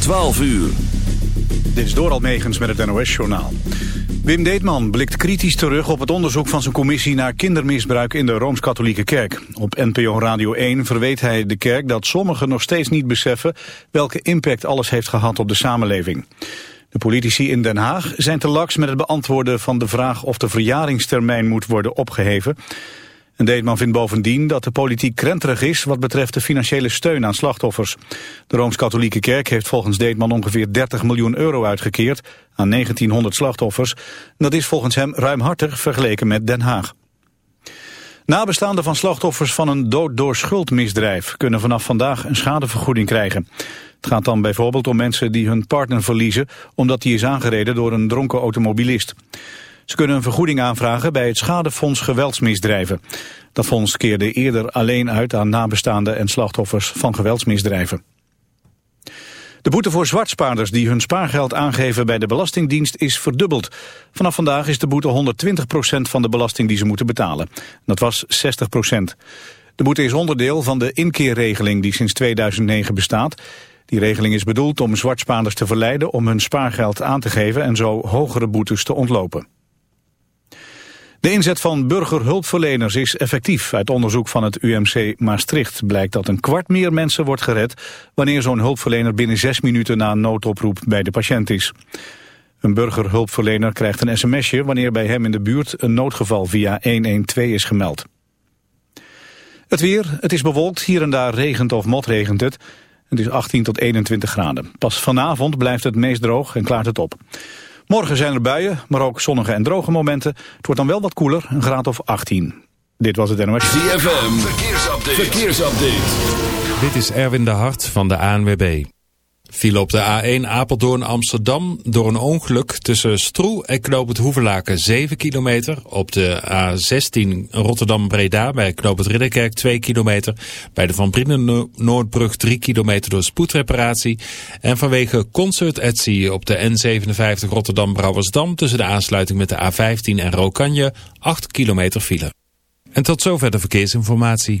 12 uur. Dit is Doral Megens met het NOS-journaal. Wim Deetman blikt kritisch terug op het onderzoek van zijn commissie naar kindermisbruik in de Rooms-Katholieke Kerk. Op NPO Radio 1 verweet hij de kerk dat sommigen nog steeds niet beseffen welke impact alles heeft gehad op de samenleving. De politici in Den Haag zijn te laks met het beantwoorden van de vraag of de verjaringstermijn moet worden opgeheven. Deetman vindt bovendien dat de politiek krenterig is wat betreft de financiële steun aan slachtoffers. De Rooms-Katholieke Kerk heeft volgens Deetman ongeveer 30 miljoen euro uitgekeerd aan 1900 slachtoffers. Dat is volgens hem ruimhartig vergeleken met Den Haag. Nabestaanden van slachtoffers van een dood door schuldmisdrijf kunnen vanaf vandaag een schadevergoeding krijgen. Het gaat dan bijvoorbeeld om mensen die hun partner verliezen omdat die is aangereden door een dronken automobilist. Ze kunnen een vergoeding aanvragen bij het Schadefonds Geweldsmisdrijven. Dat fonds keerde eerder alleen uit aan nabestaanden en slachtoffers van geweldsmisdrijven. De boete voor zwartspaarders die hun spaargeld aangeven bij de Belastingdienst is verdubbeld. Vanaf vandaag is de boete 120% van de belasting die ze moeten betalen. Dat was 60%. De boete is onderdeel van de inkeerregeling die sinds 2009 bestaat. Die regeling is bedoeld om zwartspaarders te verleiden om hun spaargeld aan te geven en zo hogere boetes te ontlopen. De inzet van burgerhulpverleners is effectief. Uit onderzoek van het UMC Maastricht blijkt dat een kwart meer mensen wordt gered... wanneer zo'n hulpverlener binnen zes minuten na een noodoproep bij de patiënt is. Een burgerhulpverlener krijgt een sms'je wanneer bij hem in de buurt een noodgeval via 112 is gemeld. Het weer, het is bewolkt, hier en daar regent of motregent het. Het is 18 tot 21 graden. Pas vanavond blijft het meest droog en klaart het op. Morgen zijn er buien, maar ook zonnige en droge momenten. Het wordt dan wel wat koeler, een graad of 18. Dit was het NOS. ZFM, verkeersupdate. verkeersupdate. Dit is Erwin de Hart van de ANWB. Viel op de A1 Apeldoorn Amsterdam door een ongeluk tussen Stroe en Knoop Hoevelaken 7 kilometer. Op de A16 Rotterdam Breda bij Knoop Ridderkerk 2 kilometer. Bij de Van Brienen Noordbrug 3 kilometer door spoedreparatie. En vanwege Concert Etsy op de N57 Rotterdam Brouwersdam tussen de aansluiting met de A15 en Rokanje 8 kilometer file. En tot zover de verkeersinformatie.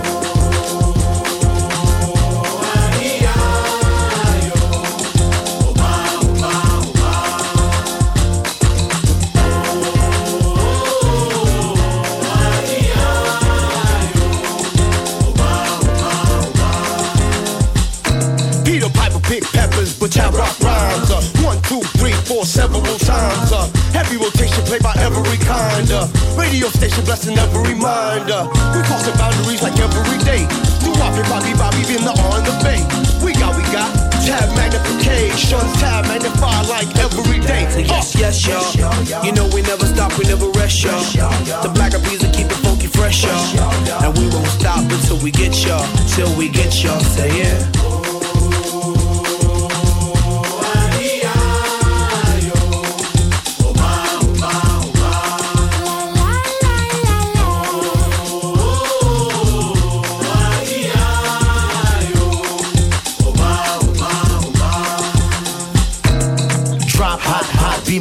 Radio station blessing every mind. Uh, we crossing boundaries like every day. Do Bobby, Bobby, Bobby, been the on the bay. We got, we got tab magnification, tab magnify like every day. Say yes, yes, y'all. You know we never stop, we never rest, y'all. The black of peas will keep it funky fresh, y'all. And we won't stop until we get y'all, till we get y'all. Say yeah.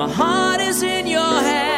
My heart is in your hand.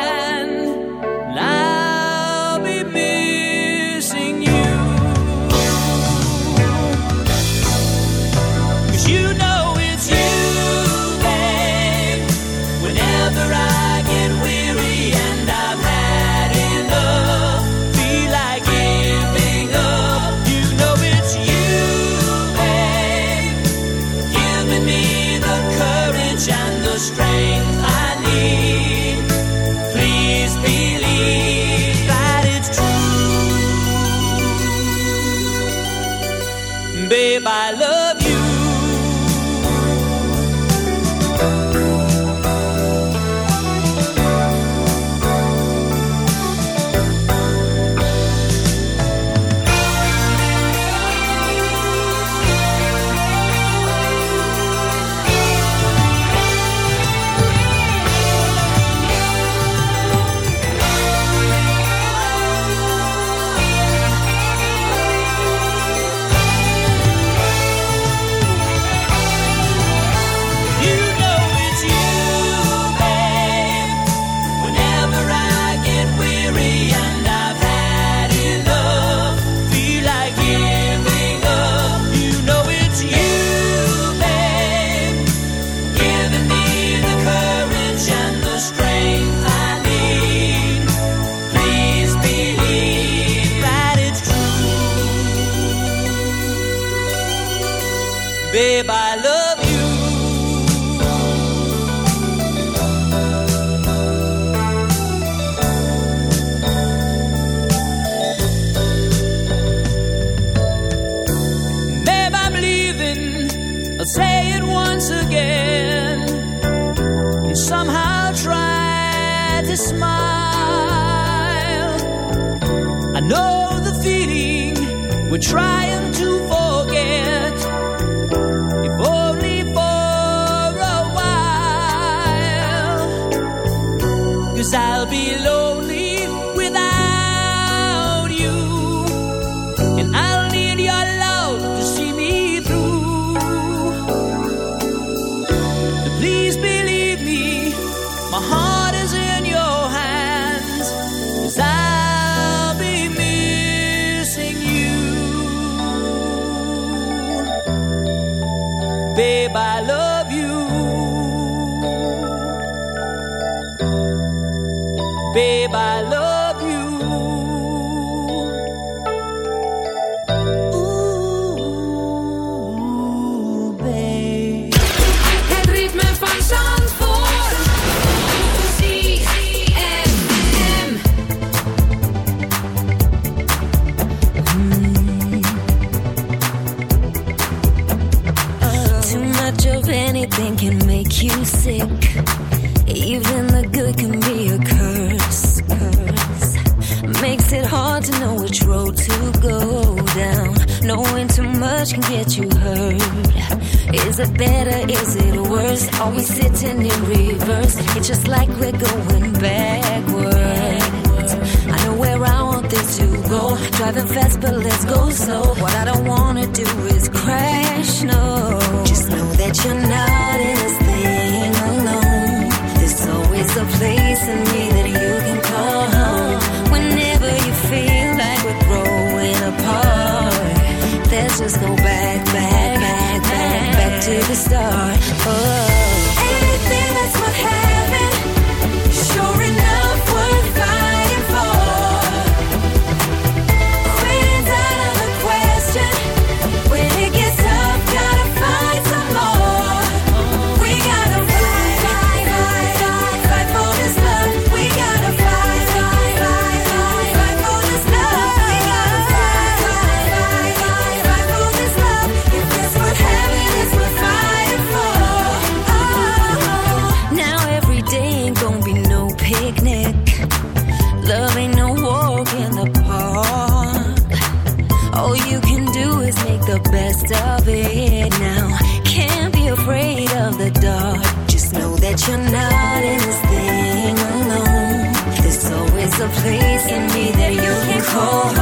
try cold.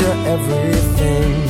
you're everything.